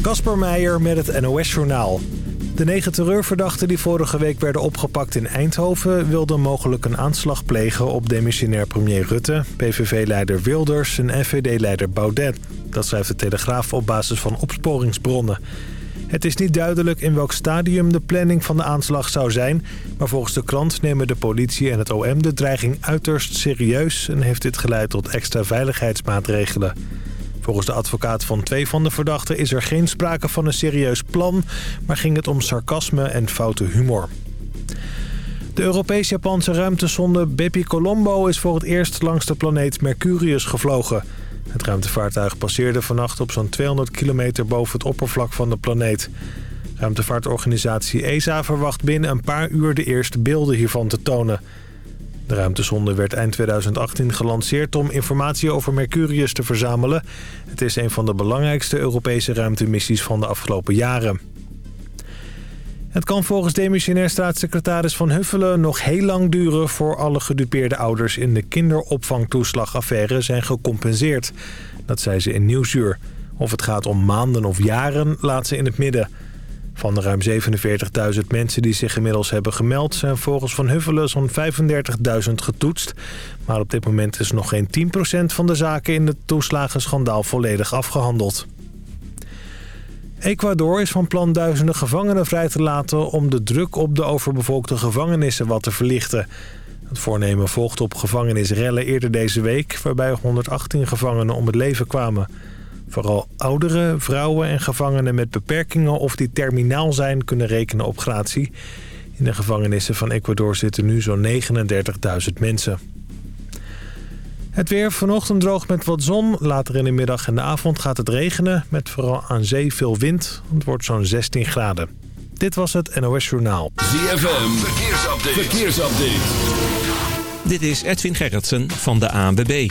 Kasper Meijer met het NOS-journaal. De negen terreurverdachten die vorige week werden opgepakt in Eindhoven... wilden mogelijk een aanslag plegen op demissionair premier Rutte... PVV-leider Wilders en FVD-leider Baudet. Dat schrijft de Telegraaf op basis van opsporingsbronnen. Het is niet duidelijk in welk stadium de planning van de aanslag zou zijn... maar volgens de krant nemen de politie en het OM de dreiging uiterst serieus... en heeft dit geleid tot extra veiligheidsmaatregelen. Volgens de advocaat van twee van de verdachten is er geen sprake van een serieus plan... maar ging het om sarcasme en foute humor. De Europees-Japanse ruimtesonde Bepi Colombo is voor het eerst langs de planeet Mercurius gevlogen. Het ruimtevaartuig passeerde vannacht op zo'n 200 kilometer boven het oppervlak van de planeet. Ruimtevaartorganisatie ESA verwacht binnen een paar uur de eerste beelden hiervan te tonen... De ruimtesonde werd eind 2018 gelanceerd om informatie over Mercurius te verzamelen. Het is een van de belangrijkste Europese ruimtemissies van de afgelopen jaren. Het kan volgens demissionair staatssecretaris Van Huffelen nog heel lang duren... voor alle gedupeerde ouders in de kinderopvangtoeslagaffaire zijn gecompenseerd. Dat zei ze in Nieuwsuur. Of het gaat om maanden of jaren, laat ze in het midden... Van de ruim 47.000 mensen die zich inmiddels hebben gemeld... zijn volgens Van Huffelen zo'n 35.000 getoetst. Maar op dit moment is nog geen 10% van de zaken in het toeslagenschandaal volledig afgehandeld. Ecuador is van plan duizenden gevangenen vrij te laten... om de druk op de overbevolkte gevangenissen wat te verlichten. Het voornemen volgt op gevangenisrellen eerder deze week... waarbij 118 gevangenen om het leven kwamen... Vooral ouderen, vrouwen en gevangenen met beperkingen of die terminaal zijn kunnen rekenen op gratie. In de gevangenissen van Ecuador zitten nu zo'n 39.000 mensen. Het weer vanochtend droog met wat zon. Later in de middag en de avond gaat het regenen. Met vooral aan zee veel wind. Het wordt zo'n 16 graden. Dit was het NOS Journaal. ZFM, verkeersupdate. verkeersupdate. Dit is Edwin Gerritsen van de ANWB.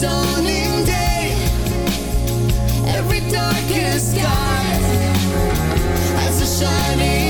dawning day, every darkest sky has a shining.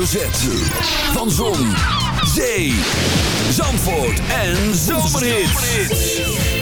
Z. Van Zon, Zee, Zandvoort en Zomerhits.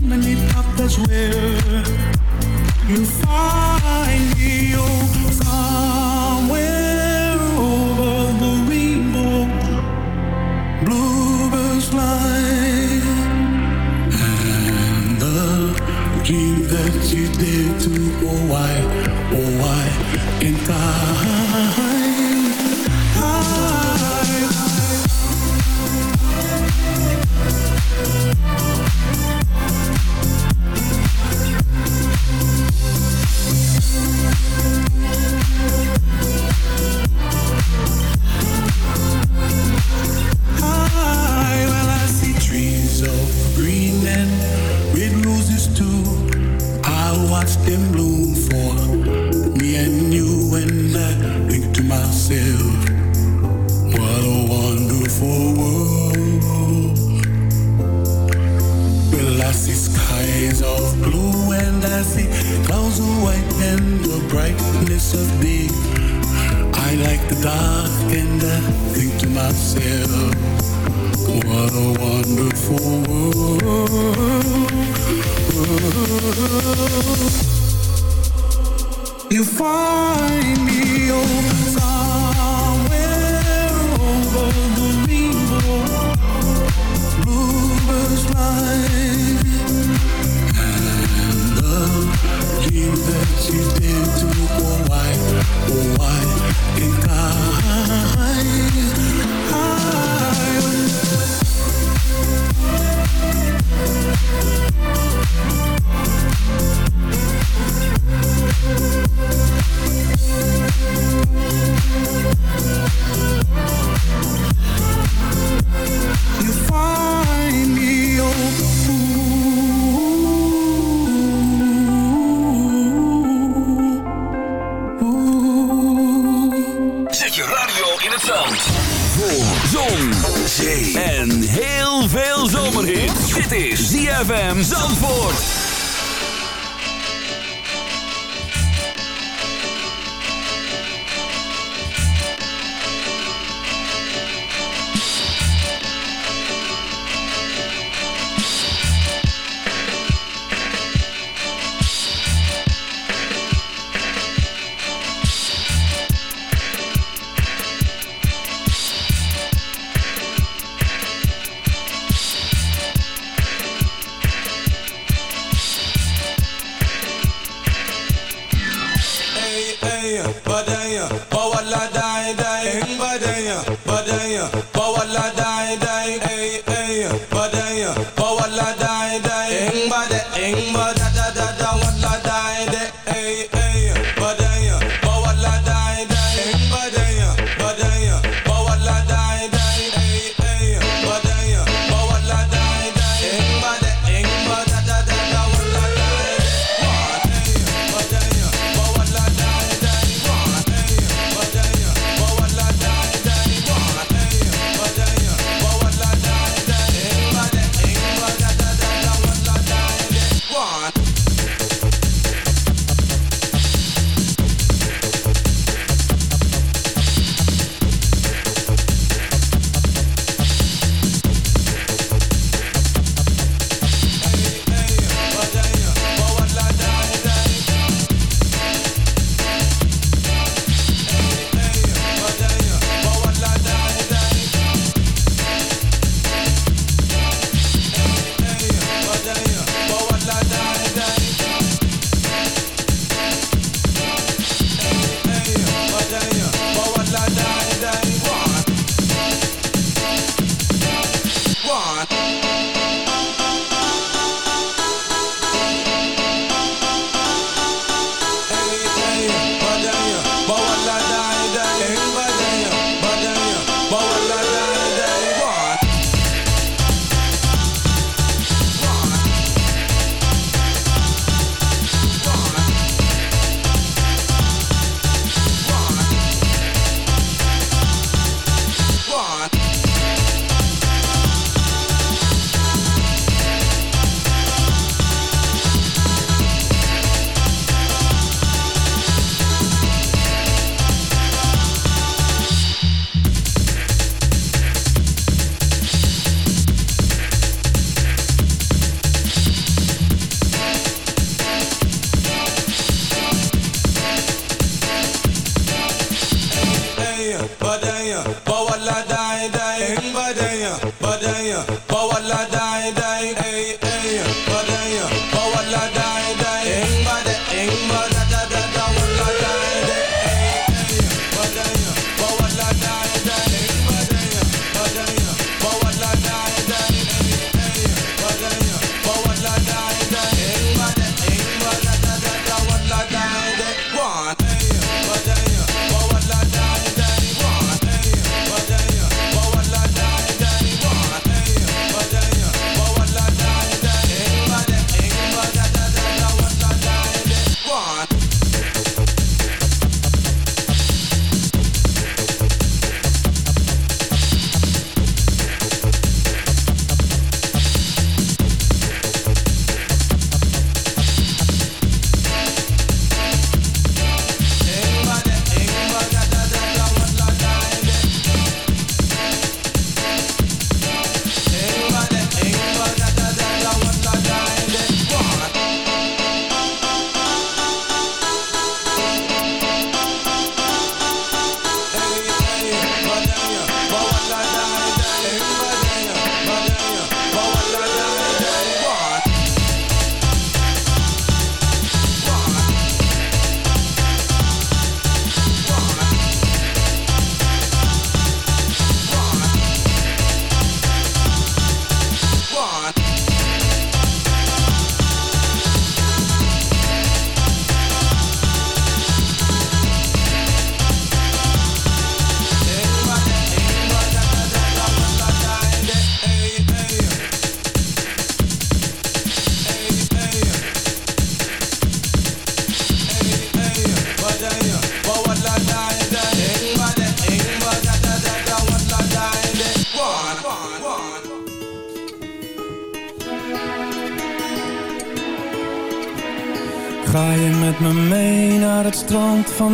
beneath that's where you find me, oh, somewhere over the rainbow. Bluebirds fly, and the dream that you did to oh why, oh why in time.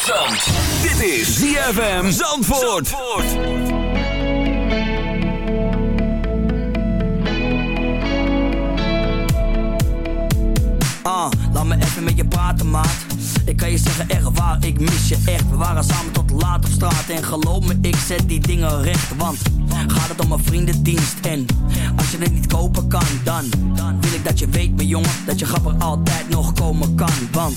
zand. Dit is ZFM Zandvoort. Ah, laat me even met je praten, maat. Ik kan je zeggen, echt waar, ik mis je echt. We waren samen tot laat op straat. En geloof me, ik zet die dingen recht. Want gaat het om een vriendendienst. En als je het niet kopen kan, dan wil ik dat je weet, mijn jongen, dat je grapper altijd nog komen kan. Want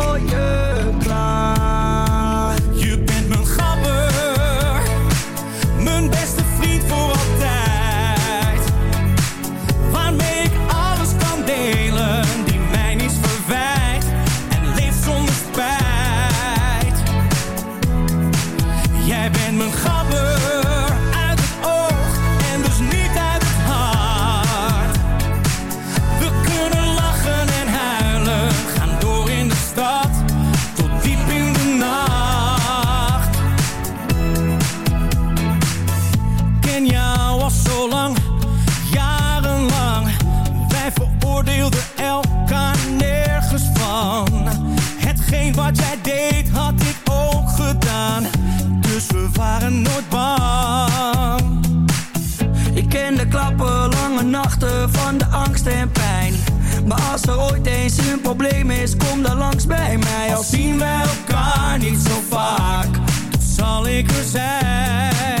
Als er ooit eens een probleem is, kom dan langs bij mij. Al zien wij elkaar niet zo vaak, dan zal ik er zijn.